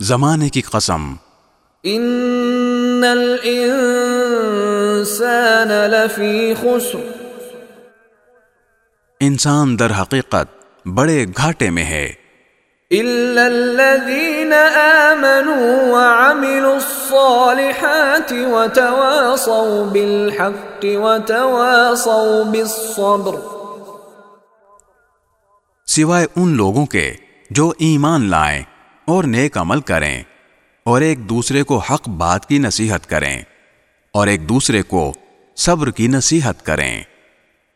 زمانے کی قسم۔ ان الانسان لفی خسر۔ انسان در حقیقت بڑے گھاٹے میں ہے۔ الا الذين امنوا وعملوا الصالحات وتواصوا بالحق وتواصوا بالصبر۔ سوائے ان لوگوں کے جو ایمان لائیں۔ اور نیک عمل کریں اور ایک دوسرے کو حق بات کی نصیحت کریں اور ایک دوسرے کو صبر کی نصیحت کریں۔